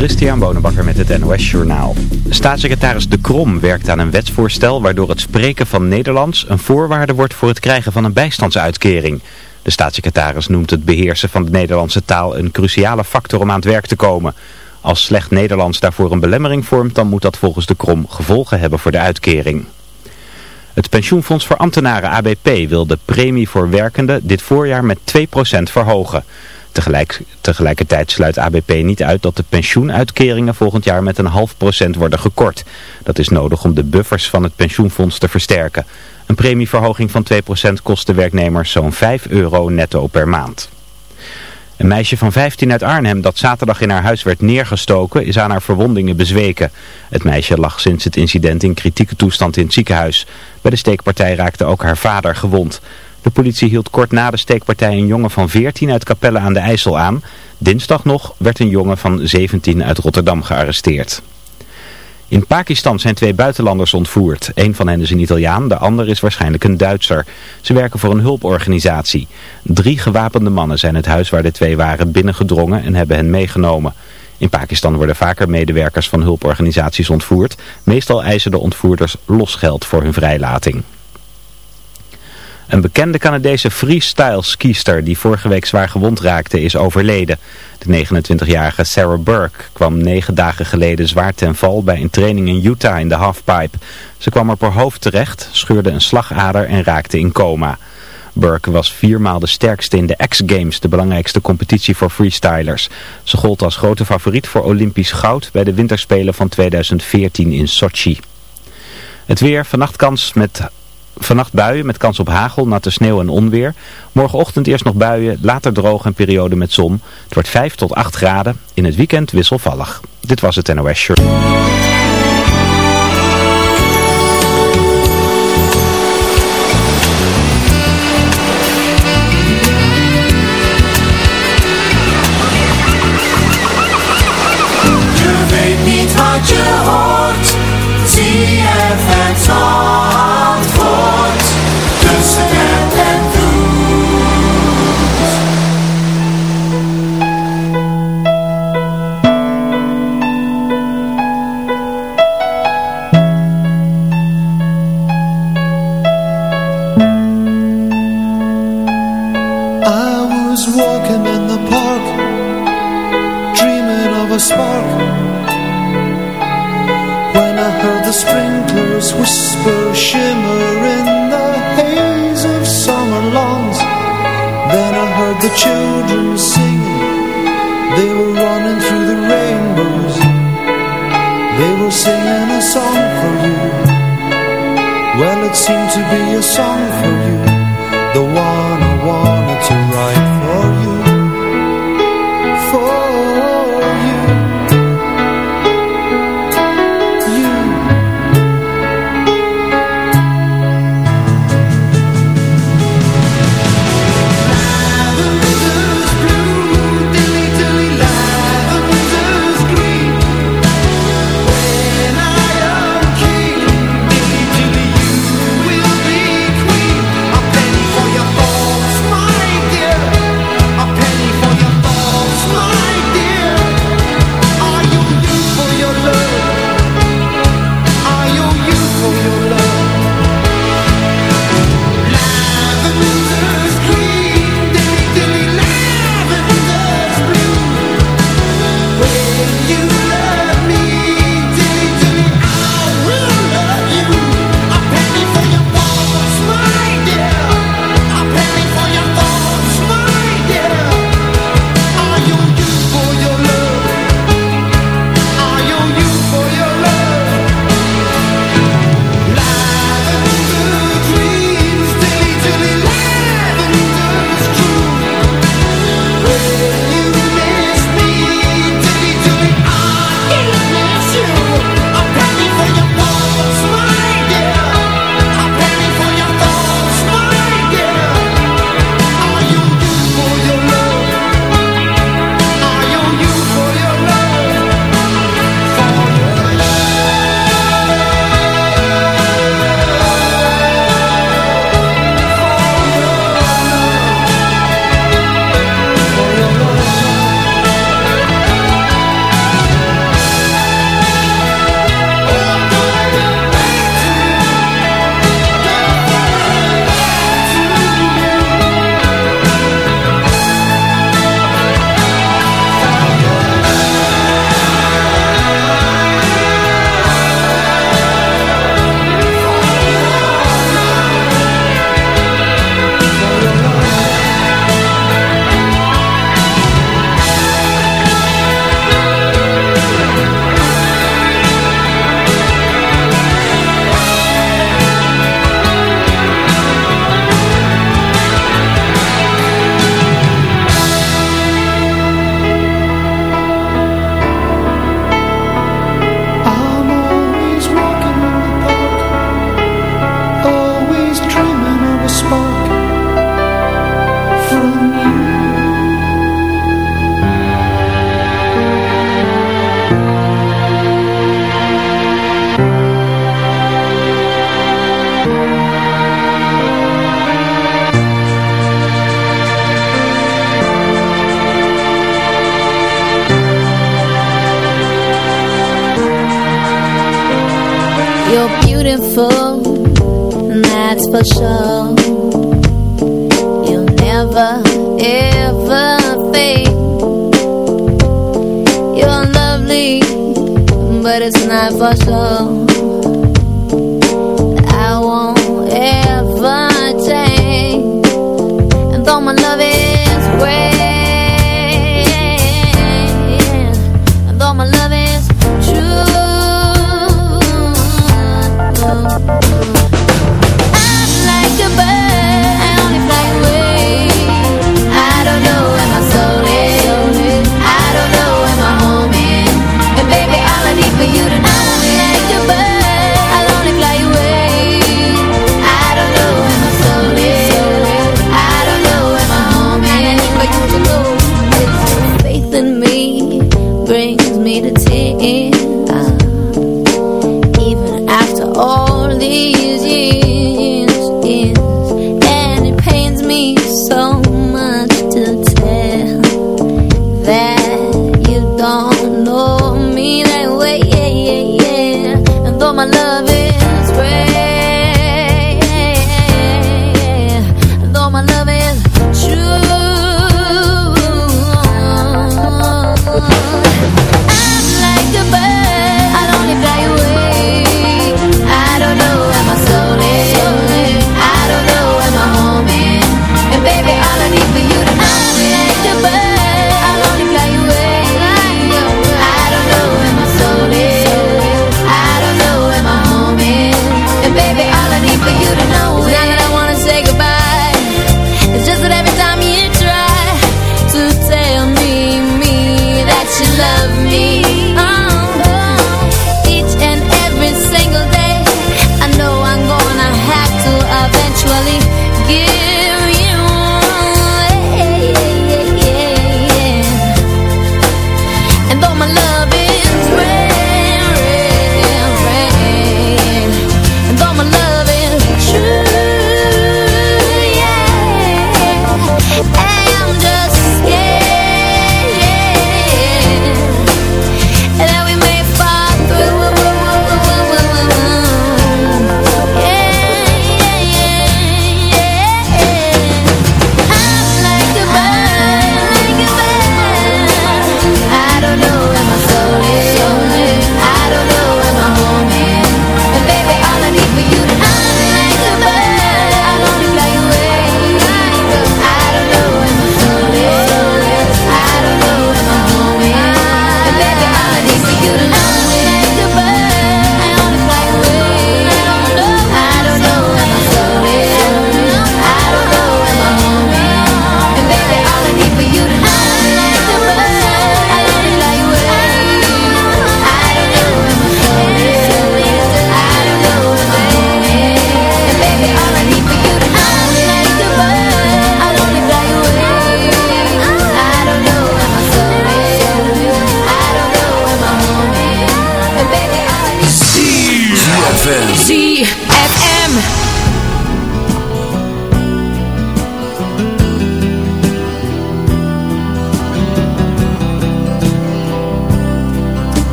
Christian Bonenbakker met het NOS Journaal. Staatssecretaris De Krom werkt aan een wetsvoorstel waardoor het spreken van Nederlands een voorwaarde wordt voor het krijgen van een bijstandsuitkering. De staatssecretaris noemt het beheersen van de Nederlandse taal een cruciale factor om aan het werk te komen. Als slecht Nederlands daarvoor een belemmering vormt, dan moet dat volgens De Krom gevolgen hebben voor de uitkering. Het pensioenfonds voor ambtenaren ABP wil de premie voor werkenden dit voorjaar met 2% verhogen. Tegelijk, tegelijkertijd sluit ABP niet uit dat de pensioenuitkeringen volgend jaar met een half procent worden gekort. Dat is nodig om de buffers van het pensioenfonds te versterken. Een premieverhoging van 2% kost de werknemers zo'n 5 euro netto per maand. Een meisje van 15 uit Arnhem dat zaterdag in haar huis werd neergestoken is aan haar verwondingen bezweken. Het meisje lag sinds het incident in kritieke toestand in het ziekenhuis. Bij de steekpartij raakte ook haar vader gewond. De politie hield kort na de steekpartij een jongen van 14 uit Capelle aan de IJssel aan. Dinsdag nog werd een jongen van 17 uit Rotterdam gearresteerd. In Pakistan zijn twee buitenlanders ontvoerd. Een van hen is een Italiaan, de ander is waarschijnlijk een Duitser. Ze werken voor een hulporganisatie. Drie gewapende mannen zijn het huis waar de twee waren binnengedrongen en hebben hen meegenomen. In Pakistan worden vaker medewerkers van hulporganisaties ontvoerd. Meestal eisen de ontvoerders losgeld voor hun vrijlating. Een bekende Canadese freestyle skiester die vorige week zwaar gewond raakte is overleden. De 29-jarige Sarah Burke kwam negen dagen geleden zwaar ten val bij een training in Utah in de halfpipe. Ze kwam op haar hoofd terecht, scheurde een slagader en raakte in coma. Burke was viermaal de sterkste in de X-Games, de belangrijkste competitie voor freestylers. Ze gold als grote favoriet voor Olympisch goud bij de winterspelen van 2014 in Sochi. Het weer, vannacht kans met Vannacht buien met kans op hagel, natte sneeuw en onweer. Morgenochtend eerst nog buien, later droog en periode met zon. Het wordt 5 tot 8 graden. In het weekend wisselvallig. Dit was het NOS Shirt.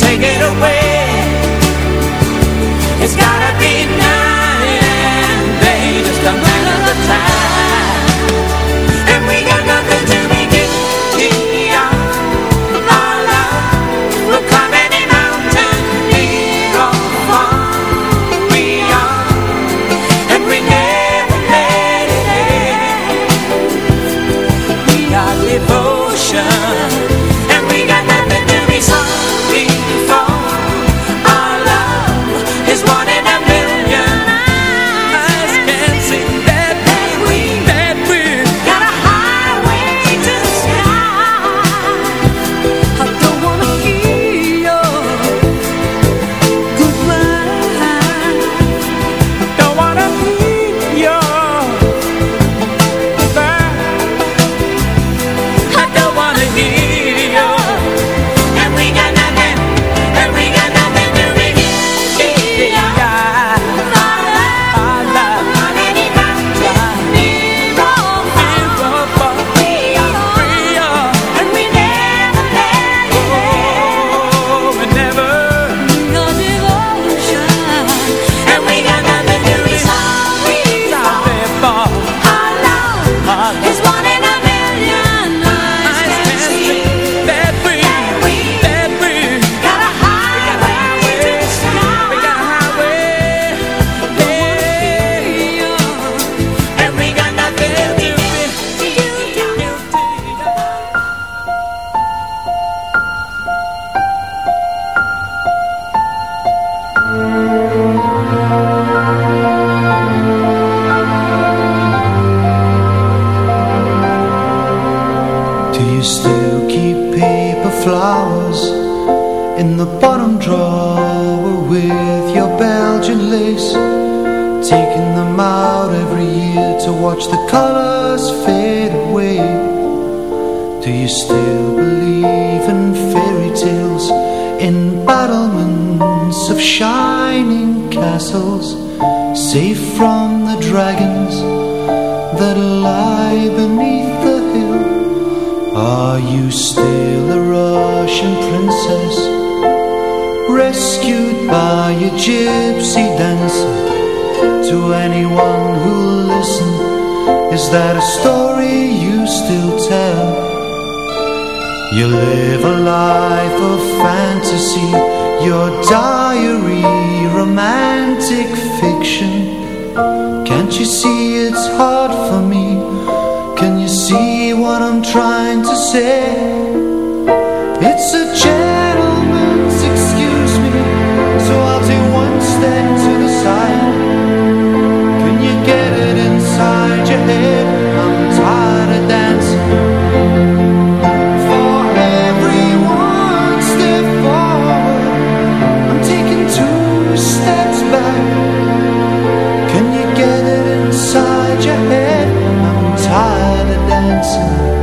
Take it answer.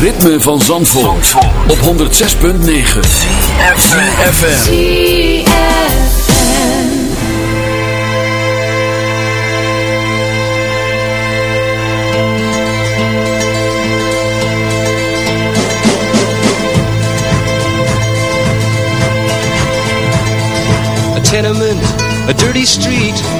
ritme van Zandvoort, Zandvoort. op 106.9 CFFM A tenement, a dirty street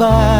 By